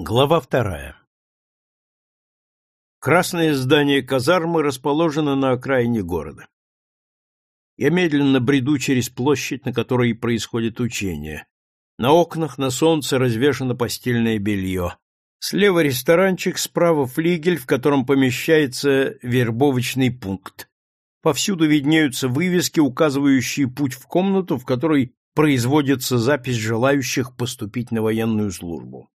Глава вторая. Красное здание казармы расположено на окраине города. Я медленно бреду через площадь, на которой происходит учение. На окнах на солнце развешано постельное белье. Слева ресторанчик, справа флигель, в котором помещается вербовочный пункт. Повсюду виднеются вывески, указывающие путь в комнату, в которой производится запись желающих поступить на военную службу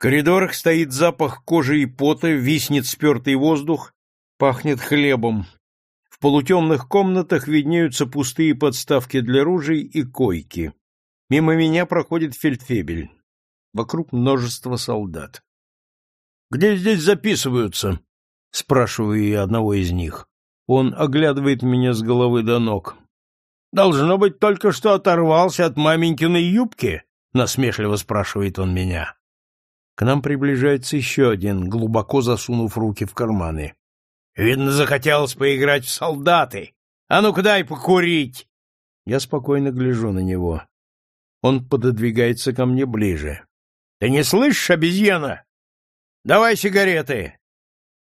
коридорах стоит запах кожи и пота, виснет спертый воздух, пахнет хлебом. В полутемных комнатах виднеются пустые подставки для ружей и койки. Мимо меня проходит фельдфебель. Вокруг множество солдат. — Где здесь записываются? — спрашиваю я одного из них. Он оглядывает меня с головы до ног. — Должно быть, только что оторвался от маменькиной юбки? — насмешливо спрашивает он меня. К нам приближается еще один, глубоко засунув руки в карманы. — Видно, захотелось поиграть в солдаты. А ну-ка дай покурить! Я спокойно гляжу на него. Он пододвигается ко мне ближе. — Ты не слышишь, обезьяна? Давай сигареты.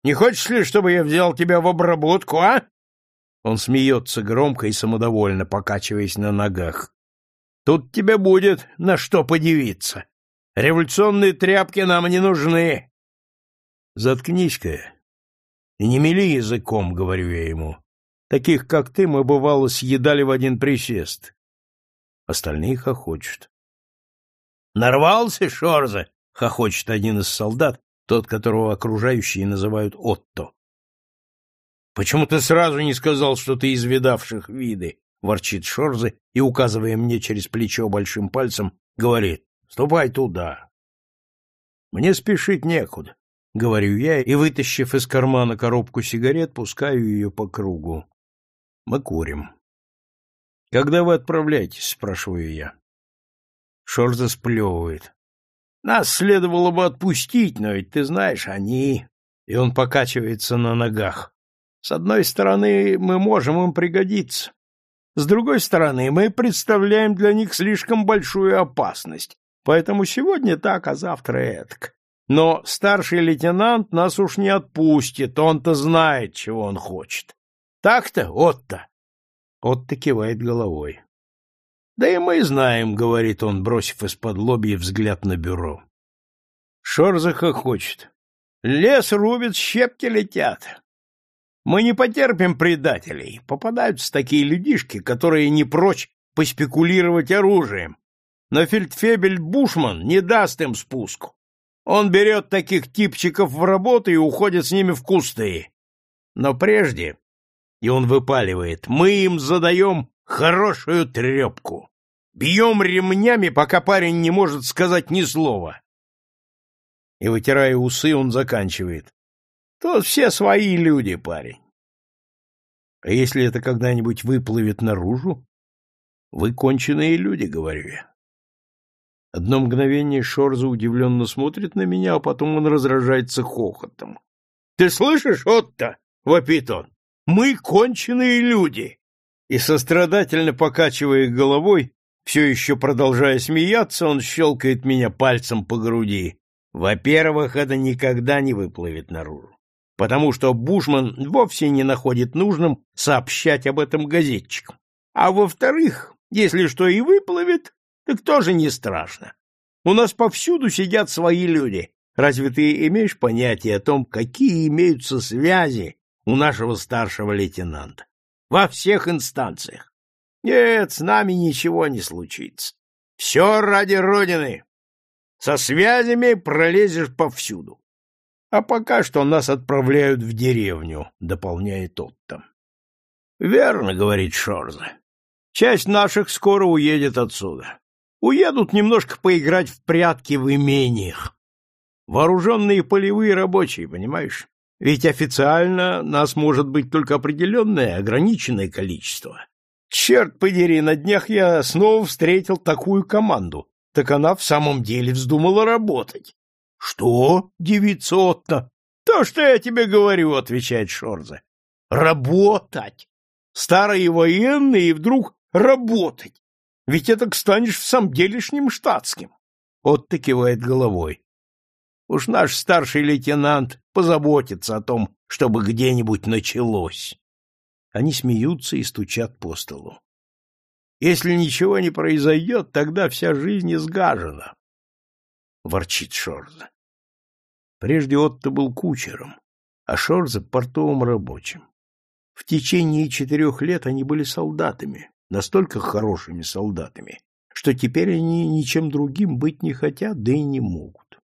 Не хочешь ли, чтобы я взял тебя в обработку, а? Он смеется громко и самодовольно, покачиваясь на ногах. Тут тебе будет на что подивиться. Революционные тряпки нам не нужны. Заткнись-ка и не мели языком, говорю я ему. Таких, как ты, мы, бывало, съедали в один присест. Остальные хохочут. Нарвался, Шорзе? Хохочет один из солдат, тот, которого окружающие называют Отто. Почему ты сразу не сказал, что ты из видавших виды? Ворчит Шорзе и, указывая мне через плечо большим пальцем, говорит. Ступай туда. Мне спешить некуда, — говорю я, и, вытащив из кармана коробку сигарет, пускаю ее по кругу. Мы курим. — Когда вы отправляетесь? — спрашиваю я. Шорза сплевывает. — Нас следовало бы отпустить, но ведь ты знаешь, они... И он покачивается на ногах. С одной стороны, мы можем им пригодиться. С другой стороны, мы представляем для них слишком большую опасность, Поэтому сегодня так, а завтра этак. Но старший лейтенант нас уж не отпустит, он-то знает, чего он хочет. Так-то, Отто? Отто кивает головой. Да и мы знаем, говорит он, бросив из-под лобья взгляд на бюро. Шорзаха хочет. Лес рубит, щепки летят. Мы не потерпим предателей. Попадаются такие людишки, которые не прочь поспекулировать оружием, но фельдфебель Бушман не даст им спуску. Он берет таких типчиков в работу и уходит с ними в кусты. Но прежде, и он выпаливает, мы им задаем хорошую трепку. Бьем ремнями, пока парень не может сказать ни слова. И, вытирая усы, он заканчивает. Тут все свои люди, парень. А если это когда-нибудь выплывет наружу? Вы конченые люди, говорю я. Одно мгновение Шорза удивленно смотрит на меня, а потом он разражается хохотом. — Ты слышишь, Отто? — вопит он. — Мы конченые люди! И, сострадательно покачивая головой, все еще продолжая смеяться, он щелкает меня пальцем по груди. Во-первых, это никогда не выплывет наружу, потому что Бушман вовсе не находит нужным сообщать об этом газетчикам. А во-вторых, если что и выплывет, так тоже не страшно. У нас повсюду сидят свои люди. Разве ты имеешь понятие о том, какие имеются связи у нашего старшего лейтенанта? Во всех инстанциях. Нет, с нами ничего не случится. Все ради Родины. Со связями пролезешь повсюду. А пока что нас отправляют в деревню, дополняет тот там. Верно, говорит Шорза. Часть наших скоро уедет отсюда. Уедут немножко поиграть в прятки в имениях. Вооруженные полевые рабочие, понимаешь? Ведь официально нас может быть только определенное, ограниченное количество. Черт подери, на днях я снова встретил такую команду. Так она в самом деле вздумала работать. — Что? — девица Отто. — То, что я тебе говорю, — отвечает Шорзе. — Работать! Старые военные и вдруг работать! Ведь это станешь в самом делешним штатским. Отто кивает головой. Уж наш старший лейтенант позаботится о том, чтобы где-нибудь началось. Они смеются и стучат по столу. Если ничего не произойдет, тогда вся жизнь изгажена. Ворчит Шорза. Прежде Отто был кучером, а Шорза — портовым рабочим. В течение четырех лет они были солдатами, настолько хорошими солдатами, что теперь они ничем другим быть не хотят, да и не могут.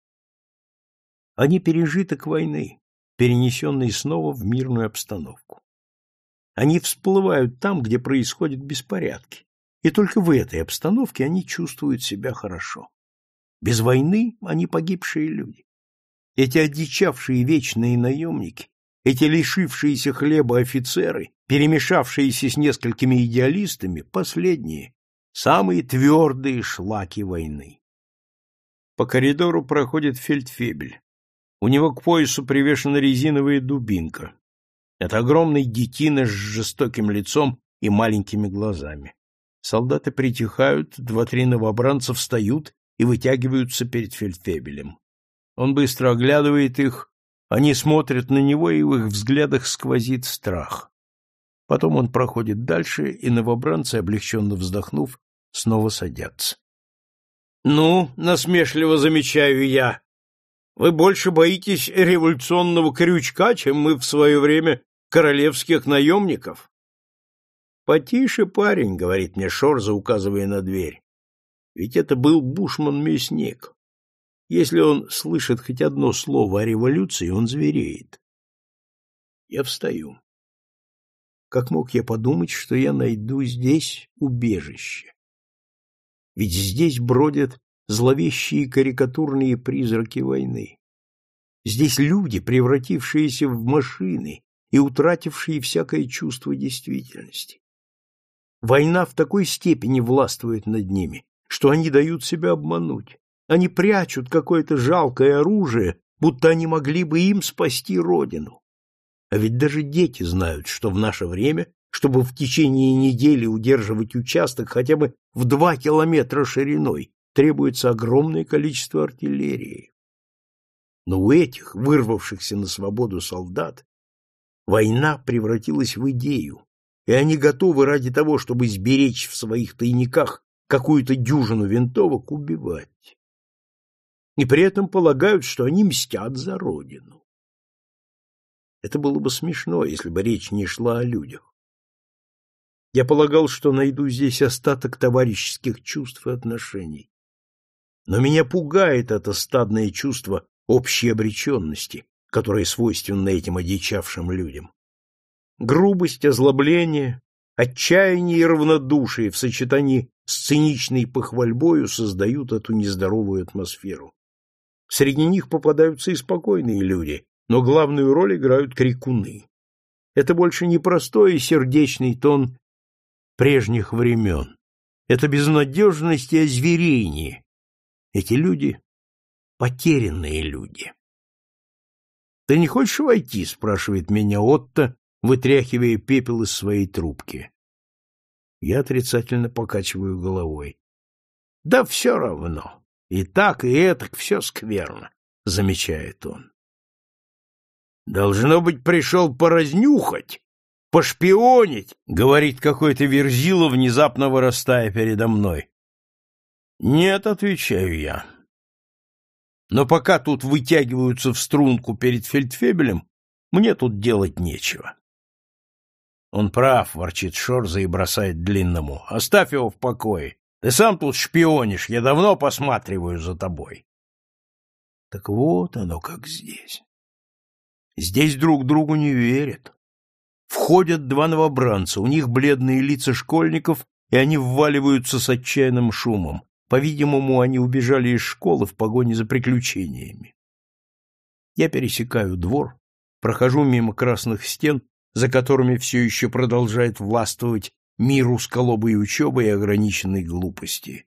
Они пережиток войны, перенесенный снова в мирную обстановку. Они всплывают там, где происходят беспорядки, и только в этой обстановке они чувствуют себя хорошо. Без войны они погибшие люди. Эти одичавшие вечные наемники, эти лишившиеся хлеба офицеры, перемешавшиеся с несколькими идеалистами, последние, самые твердые шлаки войны. По коридору проходит фельдфебель. У него к поясу привешена резиновая дубинка. Это огромный детина с жестоким лицом и маленькими глазами. Солдаты притихают, два-три новобранца встают и вытягиваются перед фельдфебелем. Он быстро оглядывает их, они смотрят на него, и в их взглядах сквозит страх. Потом он проходит дальше, и новобранцы, облегченно вздохнув, снова садятся. — Ну, насмешливо замечаю я, вы больше боитесь революционного крючка, чем мы в свое время королевских наемников? — Потише, парень, — говорит мне Шорза, указывая на дверь. Ведь это был бушман-мясник. Если он слышит хоть одно слово о революции, он звереет. Я встаю. Как мог я подумать, что я найду здесь убежище? Ведь здесь бродят зловещие карикатурные призраки войны. Здесь люди, превратившиеся в машины и утратившие всякое чувство действительности. Война в такой степени властвует над ними, что они дают себя обмануть. Они прячут какое-то жалкое оружие, будто они могли бы им спасти родину. А ведь даже дети знают, что в наше время, чтобы в течение недели удерживать участок хотя бы в два километра шириной, требуется огромное количество артиллерии. Но у этих, вырвавшихся на свободу солдат, война превратилась в идею, и они готовы ради того, чтобы сберечь в своих тайниках какую-то дюжину винтовок, убивать. И при этом полагают, что они мстят за родину. Это было бы смешно, если бы речь не шла о людях. Я полагал, что найду здесь остаток товарищеских чувств и отношений. Но меня пугает это стадное чувство общей обреченности, которое свойственно этим одичавшим людям. Грубость, озлобление, отчаяние и равнодушие в сочетании с циничной похвальбою создают эту нездоровую атмосферу. Среди них попадаются и спокойные люди, но главную роль играют крикуны. Это больше не простой и сердечный тон прежних времен. Это безнадежность и озверение, эти люди — потерянные люди. — Ты не хочешь войти? — спрашивает меня Отто, вытряхивая пепел из своей трубки. Я отрицательно покачиваю головой. — Да все равно. И так, и этак все скверно, — замечает он. — Должно быть, пришел поразнюхать, пошпионить, — говорит какой-то верзила, внезапно вырастая передо мной. Нет, отвечаю я. Но пока тут вытягиваются в струнку перед фельдфебелем, мне тут делать нечего. Он прав, ворчит Шорза и бросает длинному. Оставь его в покое. Ты сам тут шпионишь, я давно посматриваю за тобой. Так вот оно как здесь. Здесь друг другу не верят. Входят два новобранца, у них бледные лица школьников, и они вваливаются с отчаянным шумом. По-видимому, они убежали из школы в погоне за приключениями. Я пересекаю двор, прохожу мимо красных стен, за которыми все еще продолжает властвовать мир узколобой учебы и ограниченной глупости.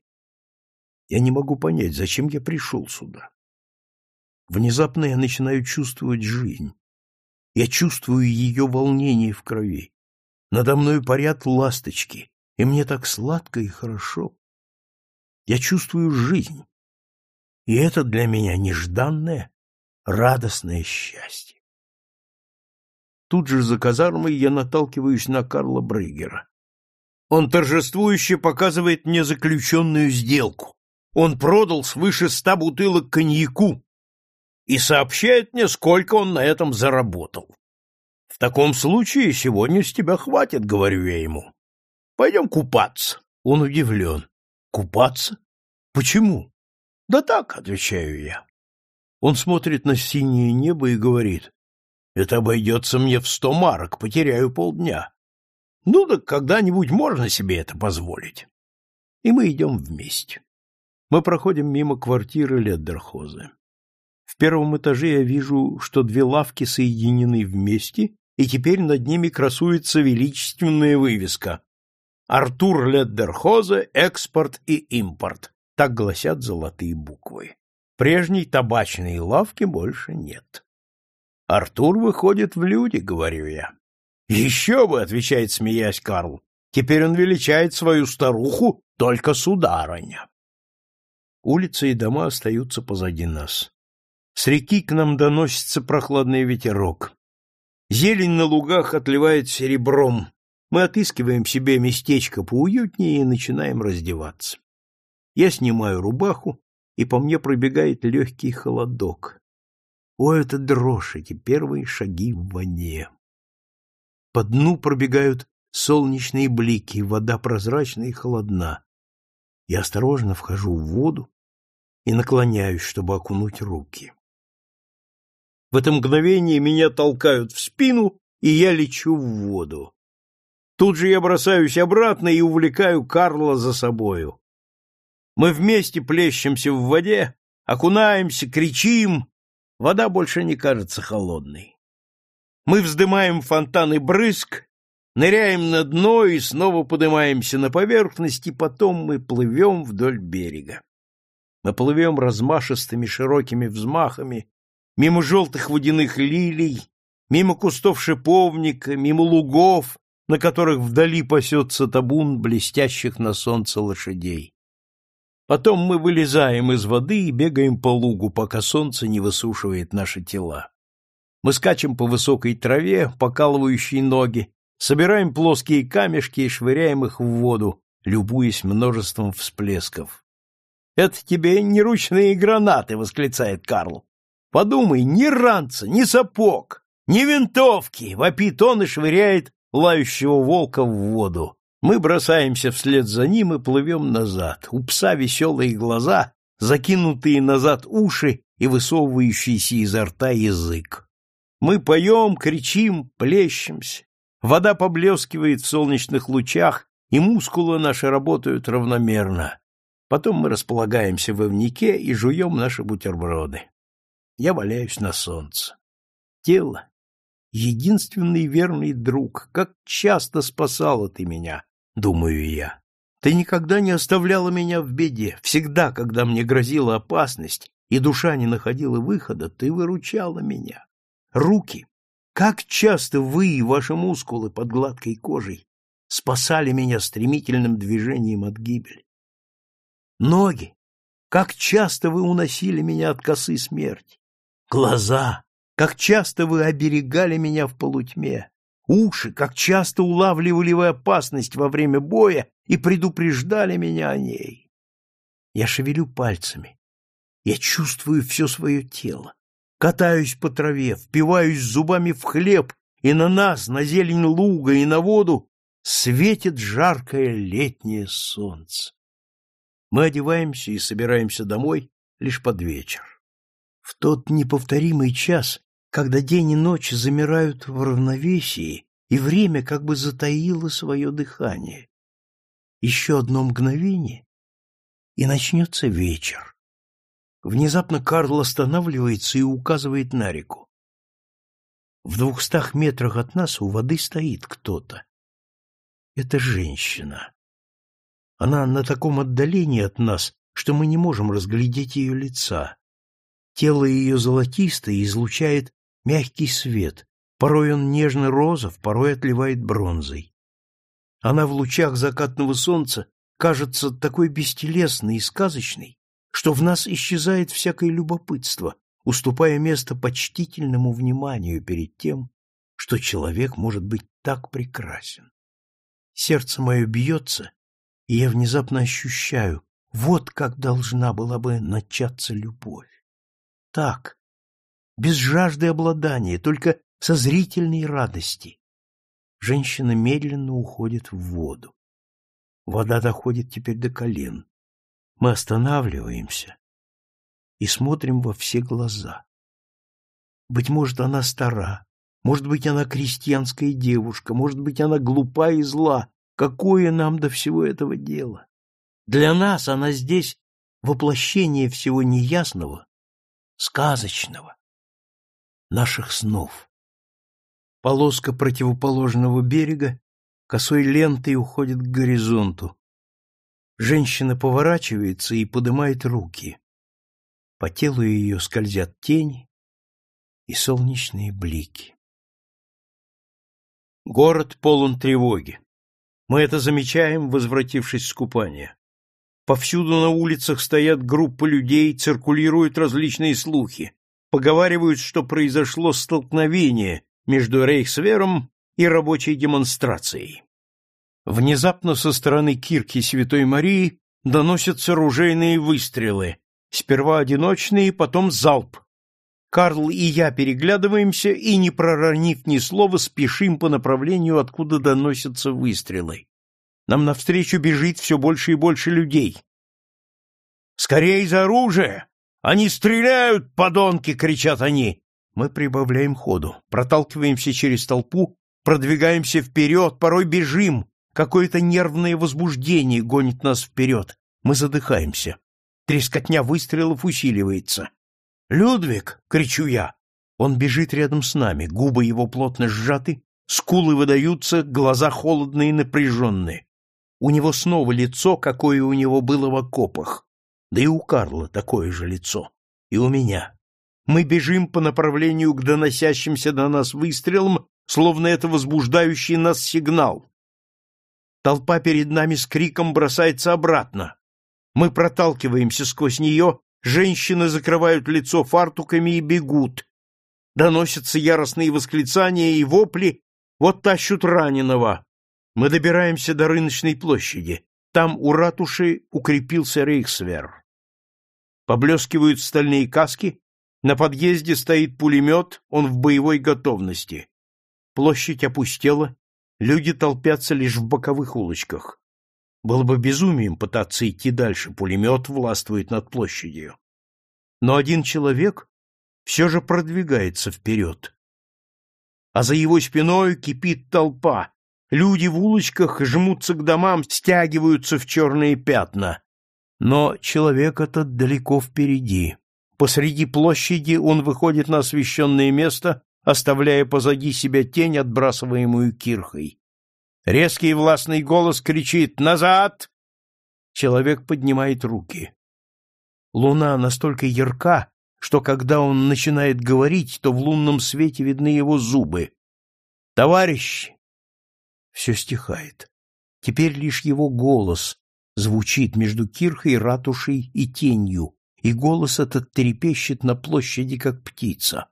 Я не могу понять, зачем я пришел сюда. Внезапно я начинаю чувствовать жизнь. Я чувствую ее волнение в крови. Надо мною парят ласточки, и мне так сладко и хорошо. Я чувствую жизнь. И это для меня нежданное, радостное счастье. Тут же за казармой я наталкиваюсь на Карла Брыгера. Он торжествующе показывает мне заключенную сделку. Он продал свыше ста бутылок коньяку и сообщает мне, сколько он на этом заработал. В таком случае сегодня с тебя хватит, говорю я ему. Пойдем купаться. Он удивлен. Купаться? Почему? Да так, отвечаю я. Он смотрит на синее небо и говорит, это обойдется мне в сто марок, потеряю полдня. Ну так когда-нибудь можно себе это позволить. И мы идем вместе. Мы проходим мимо квартиры Леддерхоза. В первом этаже я вижу, что две лавки соединены вместе, и теперь над ними красуется величественная вывеска «Артур Леддерхозе. Экспорт и импорт». Так гласят золотые буквы. Прежней табачной лавки больше нет. Артур выходит в люди, говорю я. Еще бы, отвечает, смеясь Карл. Теперь он величает свою старуху только сударыня. Улицы и дома остаются позади нас. С реки к нам доносится прохладный ветерок. Зелень на лугах отливает серебром. Мы отыскиваем себе местечко поуютнее и начинаем раздеваться. Я снимаю рубаху, и по мне пробегает легкий холодок. О, это дрожь, эти первые шаги в воде. По дну пробегают солнечные блики, вода прозрачна и холодна. Я осторожно вхожу в воду и наклоняюсь, чтобы окунуть руки. В это мгновение меня толкают в спину, и я лечу в воду. Тут же я бросаюсь обратно и увлекаю Карла за собою. Мы вместе плещемся в воде, окунаемся, кричим. Вода больше не кажется холодной. Мы вздымаем фонтаны брызг, ныряем на дно и снова поднимаемся на поверхность, и потом мы плывем вдоль берега. Мы плывем размашистыми широкими взмахами, мимо желтых водяных лилий, мимо кустов шиповника, мимо лугов, на которых вдали пасется табун блестящих на солнце лошадей. Потом мы вылезаем из воды и бегаем по лугу, пока солнце не высушивает наши тела. Мы скачем по высокой траве, покалывающей ноги, собираем плоские камешки и швыряем их в воду, любуясь множеством всплесков. «Это тебе не ручные гранаты!» — восклицает Карл. «Подумай, ни ранца, ни сапог, ни винтовки!» — вопит он и швыряет лающего волка в воду. Мы бросаемся вслед за ним и плывем назад. У пса веселые глаза, закинутые назад уши и высовывающийся изо рта язык. Мы поем, кричим, плещемся. Вода поблескивает в солнечных лучах, и мускулы наши работают равномерно. Потом мы располагаемся в овнике и жуем наши бутерброды. Я валяюсь на солнце. Тело — единственный верный друг. Как часто спасала ты меня, думаю я. Ты никогда не оставляла меня в беде. Всегда, когда мне грозила опасность и душа не находила выхода, ты выручала меня. Руки. Как часто вы и ваши мускулы под гладкой кожей спасали меня стремительным движением от гибели. Ноги. Как часто вы уносили меня от косы смерти. Глаза. Как часто вы оберегали меня в полутьме. Уши, как часто улавливали вы опасность во время боя и предупреждали меня о ней. Я шевелю пальцами. Я чувствую все свое тело. Катаюсь по траве, впиваюсь зубами в хлеб, и на нас, на зелень луга и на воду светит жаркое летнее солнце. Мы одеваемся и собираемся домой лишь под вечер. В тот неповторимый час когда день и ночь замирают в равновесии, и время как бы затаило свое дыхание. Еще одно мгновение, и начнется вечер. Внезапно Карл останавливается и указывает на реку. В двухстах метрах от нас у воды стоит кто-то. Это женщина. Она на таком отдалении от нас, что мы не можем разглядеть ее лица. Тело ее золотистое излучает мягкий свет, порой он нежно-розов, порой отливает бронзой. Она в лучах закатного солнца кажется такой бестелесной и сказочной, что в нас исчезает всякое любопытство, уступая место почтительному вниманию перед тем, что человек может быть так прекрасен. Сердце мое бьется, и я внезапно ощущаю, вот как должна была бы начаться любовь. Так, без жажды обладания, только со зрительной радости. Женщина медленно уходит в воду. Вода доходит теперь до колен. Мы останавливаемся и смотрим во все глаза. Быть может, она стара, может быть, она крестьянская девушка, может быть, она глупа и зла. Какое нам до всего этого дело? Для нас она здесь воплощение всего неясного, сказочного, наших снов. Полоска противоположного берега косой лентой уходит к горизонту. Женщина поворачивается и поднимает руки. По телу ее скользят тени и солнечные блики. Город полон тревоги. Мы это замечаем, возвратившись с купания. Повсюду на улицах стоят группы людей, циркулируют различные слухи. Поговаривают, что произошло столкновение между Рейхсвером и рабочей демонстрацией. Внезапно со стороны кирки Святой Марии доносятся ружейные выстрелы, сперва одиночные, потом залп. Карл и я переглядываемся и, не проронив ни слова, спешим по направлению, откуда доносятся выстрелы. Нам навстречу бежит все больше и больше людей. «Скорей за оружие! Они стреляют, подонки!» — кричат они. Мы прибавляем ходу, проталкиваемся через толпу, продвигаемся вперед, порой бежим. Какое-то нервное возбуждение гонит нас вперед. Мы задыхаемся. Трескотня выстрелов усиливается. «Людвиг!» — кричу я. Он бежит рядом с нами, губы его плотно сжаты, скулы выдаются, глаза холодные и напряженные. У него снова лицо, какое у него было в окопах. Да и у Карла такое же лицо. И у меня. Мы бежим по направлению к доносящимся до нас выстрелам, словно это возбуждающий нас сигнал. Толпа перед нами с криком бросается обратно. Мы проталкиваемся сквозь нее, женщины закрывают лицо фартуками и бегут. Доносятся яростные восклицания и вопли, вот тащут раненого. Мы добираемся до рыночной площади. Там у ратуши укрепился Рейхсвер. Поблескивают стальные каски, на подъезде стоит пулемет, он в боевой готовности. Площадь опустела, люди толпятся лишь в боковых улочках. Было бы безумием пытаться идти дальше, пулемет властвует над площадью. Но один человек все же продвигается вперед. А за его спиной кипит толпа. Люди в улочках жмутся к домам, стягиваются в черные пятна. Но человек этот далеко впереди. Посреди площади он выходит на освещенное место, оставляя позади себя тень, отбрасываемую кирхой. Резкий властный голос кричит «Назад!» Человек поднимает руки. Луна настолько ярка, что когда он начинает говорить, то в лунном свете видны его зубы. «Товарищ!» Все стихает. Теперь лишь его голос звучит между кирхой, ратушей и тенью, и голос этот трепещет на площади, как птица.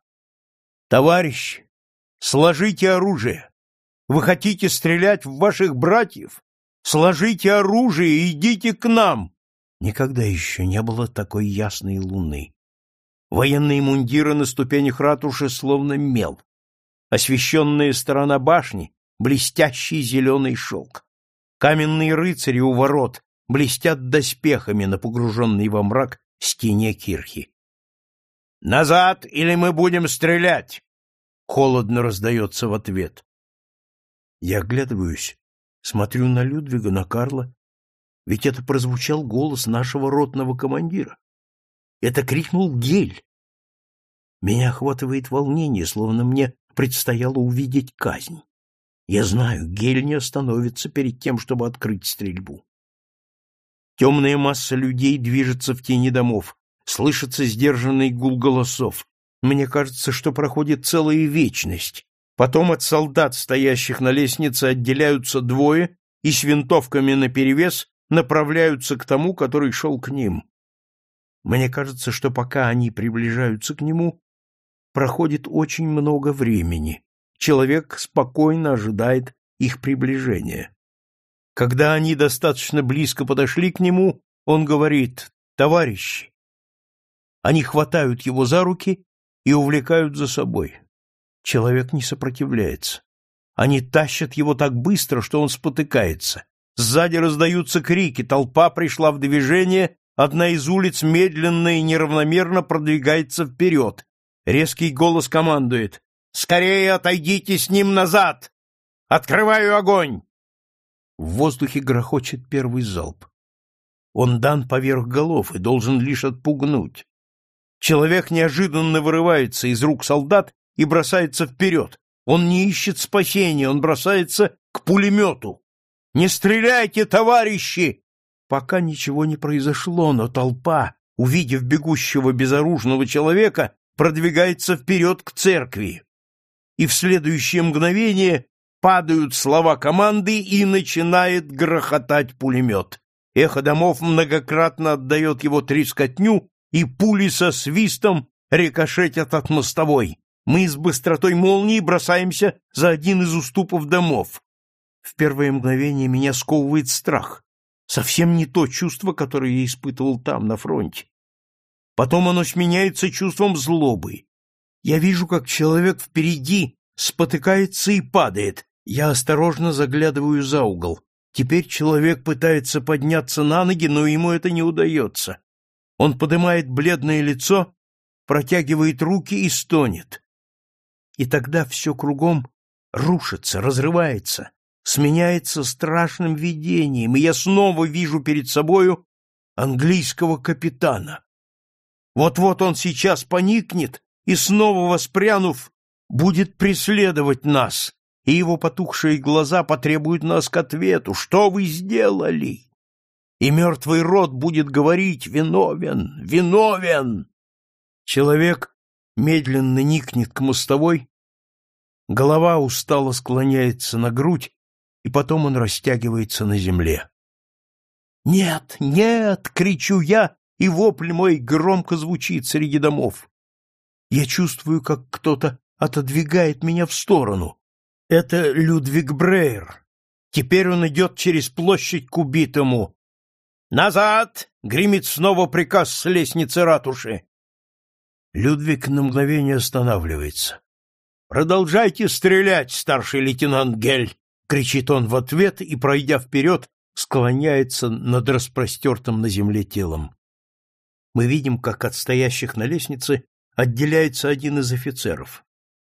«Товарищ, сложите оружие! Вы хотите стрелять в ваших братьев? Сложите оружие и идите к нам!» Никогда еще не было такой ясной луны. Военные мундиры на ступенях ратуши словно мел. Освещенная сторона башни — блестящий зеленый шелк. Каменные рыцари у ворот блестят доспехами на погруженный во мрак стене кирхи. «Назад, или мы будем стрелять!» Холодно раздается в ответ. Я оглядываюсь, смотрю на Людвига, на Карла, ведь это прозвучал голос нашего ротного командира. Это крикнул Гель. Меня охватывает волнение, словно мне предстояло увидеть казнь. Я знаю, Гель не остановится перед тем, чтобы открыть стрельбу. Темная масса людей движется в тени домов. Слышится сдержанный гул голосов. Мне кажется, что проходит целая вечность. Потом от солдат, стоящих на лестнице, отделяются двое и с винтовками наперевес направляются к тому, который шел к ним. Мне кажется, что пока они приближаются к нему, проходит очень много времени. Человек спокойно ожидает их приближения. Когда они достаточно близко подошли к нему, он говорит «Товарищи». Они хватают его за руки и увлекают за собой. Человек не сопротивляется. Они тащат его так быстро, что он спотыкается. Сзади раздаются крики, толпа пришла в движение, одна из улиц медленно и неравномерно продвигается вперед. Резкий голос командует «Скорее отойдите с ним назад! Открываю огонь!» В воздухе грохочет первый залп. Он дан поверх голов и должен лишь отпугнуть. Человек неожиданно вырывается из рук солдат и бросается вперед. Он не ищет спасения, он бросается к пулемету. «Не стреляйте, товарищи!» Пока ничего не произошло, но толпа, увидев бегущего безоружного человека, продвигается вперед к церкви. И в следующее мгновение падают слова команды и начинает грохотать пулемет. Эхо домов многократно отдает его трескотню, и пули со свистом рикошетят от мостовой. Мы с быстротой молнии бросаемся за один из уступов домов. В первое мгновение меня сковывает страх. Совсем не то чувство, которое я испытывал там, на фронте. Потом оно сменяется чувством злобы. Я вижу, как человек впереди спотыкается и падает. Я осторожно заглядываю за угол. Теперь человек пытается подняться на ноги, но ему это не удается. Он поднимает бледное лицо, протягивает руки и стонет. И тогда все кругом рушится, разрывается, сменяется страшным видением, и я снова вижу перед собою английского капитана. Вот-вот он сейчас поникнет и, снова воспрянув, будет преследовать нас, и его потухшие глаза потребуют нас к ответу. Что вы сделали? И мертвый рот будет говорить «Виновен! Виновен!» Человек медленно никнет к мостовой, голова устало склоняется на грудь, и потом он растягивается на земле. «Нет, нет!» — кричу я, и вопль мой громко звучит среди домов. Я чувствую, как кто-то отодвигает меня в сторону. Это Людвиг Брейер. Теперь он идет через площадь к убитому. «Назад!» — гремит снова приказ с лестницы ратуши. Людвиг на мгновение останавливается. «Продолжайте стрелять, старший лейтенант Гель!» кричит он в ответ и, пройдя вперед, склоняется над распростертым на земле телом. Мы видим, как от стоящих на лестнице отделяется один из офицеров.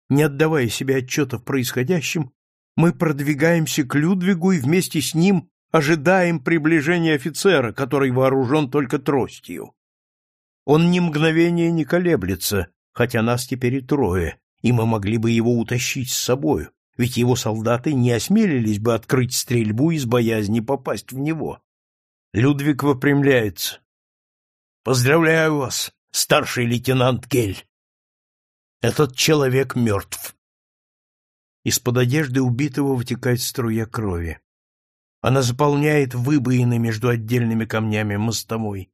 Не отдавая себе отчета в происходящем, мы продвигаемся к Людвигу и вместе с ним ожидаем приближения офицера, который вооружен только тростью. Он ни мгновения не колеблется, хотя нас теперь и трое, и мы могли бы его утащить с собою ведь его солдаты не осмелились бы открыть стрельбу из боязни попасть в него. Людвиг выпрямляется. «Поздравляю вас, старший лейтенант Гель. Этот человек мертв». Из-под одежды убитого вытекает струя крови. Она заполняет выбоины между отдельными камнями мостовой.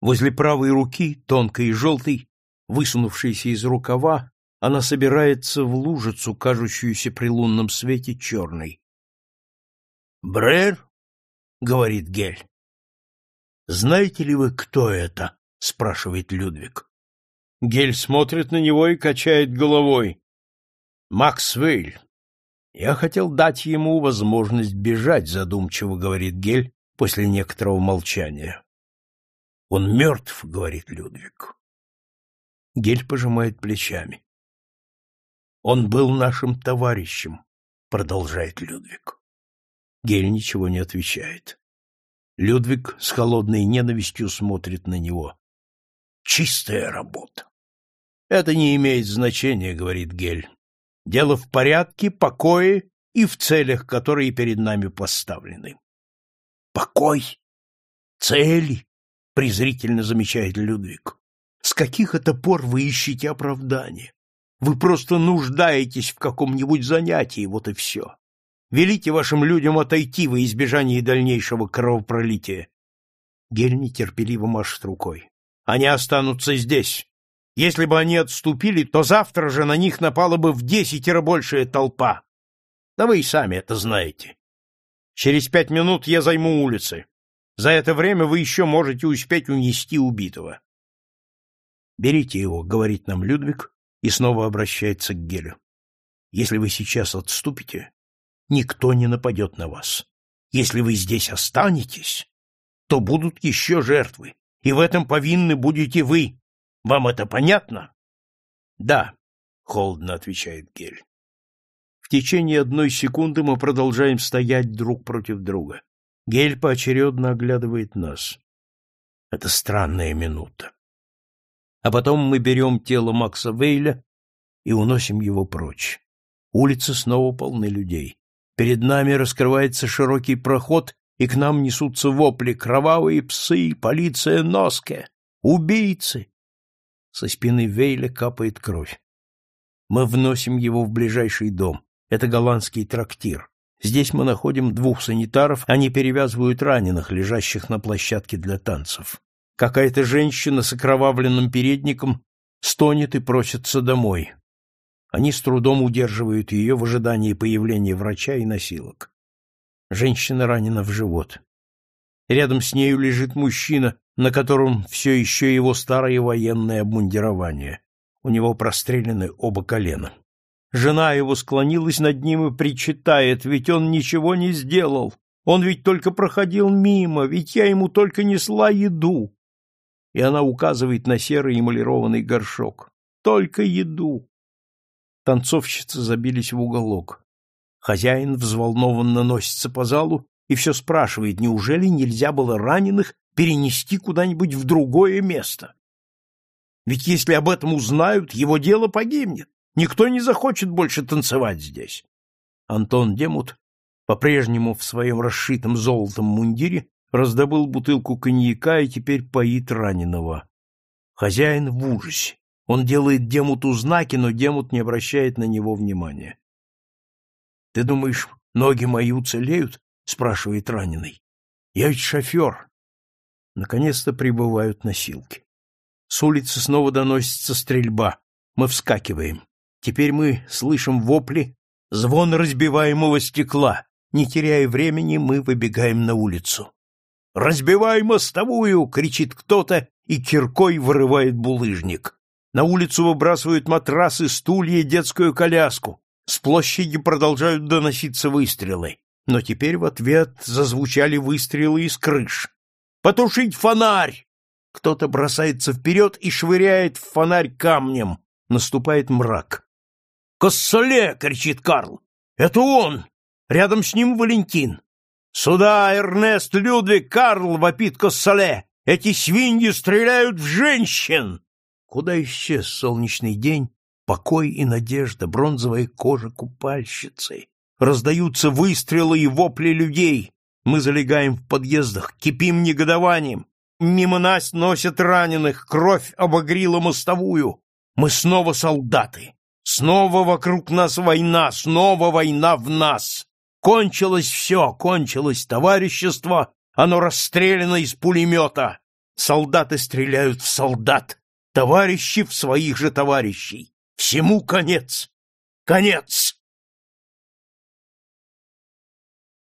Возле правой руки, тонкой и желтой, высунувшейся из рукава, она собирается в лужицу, кажущуюся при лунном свете черной. «Брэр?» — говорит Гель. «Знаете ли вы, кто это?» — спрашивает Людвиг. Гель смотрит на него и качает головой. «Макс Вейль. Я хотел дать ему возможность бежать», — задумчиво говорит Гель после некоторого молчания. «Он мертв», — говорит Людвиг. Гель пожимает плечами. Он был нашим товарищем, продолжает Людвиг. Гель ничего не отвечает. Людвиг с холодной ненавистью смотрит на него. Чистая работа. Это не имеет значения, говорит Гель. Дело в порядке, покое и в целях, которые перед нами поставлены. Покой? Цели? презрительно замечает Людвиг. С каких это пор вы ищете оправдания? Вы просто нуждаетесь в каком-нибудь занятии, вот и все. Велите вашим людям отойти во избежание дальнейшего кровопролития. Гель нетерпеливо машет рукой. Они останутся здесь. Если бы они отступили, то завтра же на них напала бы в десятеро большая толпа. Да вы и сами это знаете. Через пять минут я займу улицы. За это время вы еще можете успеть унести убитого. «Берите его», — говорит нам Людвиг и снова обращается к Гелю. «Если вы сейчас отступите, никто не нападет на вас. Если вы здесь останетесь, то будут еще жертвы, и в этом повинны будете вы. Вам это понятно?» «Да», — холодно отвечает Гель. В течение одной секунды мы продолжаем стоять друг против друга. Гель поочередно оглядывает нас. Это странная минута. А потом мы берем тело Макса Вейля и уносим его прочь. Улицы снова полны людей. Перед нами раскрывается широкий проход, и к нам несутся вопли «Кровавые псы! Полиция Носке! Убийцы!» Со спины Вейля капает кровь. Мы вносим его в ближайший дом. Это голландский трактир. Здесь мы находим двух санитаров, они перевязывают раненых, лежащих на площадке для танцев. Какая-то женщина с окровавленным передником стонет и просится домой. Они с трудом удерживают ее в ожидании появления врача и носилок. Женщина ранена в живот. Рядом с нею лежит мужчина, на котором все еще его старое военное обмундирование. У него прострелены оба колена. Жена его склонилась над ним и причитает, ведь он ничего не сделал. Он ведь только проходил мимо, ведь я ему только несла еду и она указывает на серый эмалированный горшок. Только еду. Танцовщицы забились в уголок. Хозяин взволнованно носится по залу и все спрашивает, неужели нельзя было раненых перенести куда-нибудь в другое место? Ведь если об этом узнают, его дело погибнет. Никто не захочет больше танцевать здесь. Антон Демут, по-прежнему в своем расшитом золотом мундире, раздобыл бутылку коньяка и теперь поит раненого. Хозяин в ужасе. Он делает Демуту знаки, но Демут не обращает на него внимания. — Ты думаешь, ноги мои уцелеют? — спрашивает раненый. — Я ведь шофер. Наконец-то прибывают носилки. С улицы снова доносится стрельба. Мы вскакиваем. Теперь мы слышим вопли, звон разбиваемого стекла. Не теряя времени, мы выбегаем на улицу. «Разбивай мостовую!» — кричит кто-то, и киркой вырывает булыжник. На улицу выбрасывают матрасы, стулья и детскую коляску. С площади продолжают доноситься выстрелы. Но теперь в ответ зазвучали выстрелы из крыш. «Потушить фонарь!» Кто-то бросается вперед и швыряет в фонарь камнем. Наступает мрак. «Коссоле!» — кричит Карл. «Это он! Рядом с ним Валентин. «Сюда, Эрнест Людвиг Карл!» — вопит Коссоле. «Эти свиньи стреляют в женщин!» Куда исчез солнечный день, покой и надежда, бронзовая кожа купальщицы? Раздаются выстрелы и вопли людей. Мы залегаем в подъездах, кипим негодованием. Мимо нас носят раненых, кровь обогрила мостовую. Мы снова солдаты. Снова вокруг нас война, снова война в нас. Кончилось все, кончилось товарищество, оно расстреляно из пулемета. Солдаты стреляют в солдат, товарищи в своих же товарищей. Всему конец. Конец!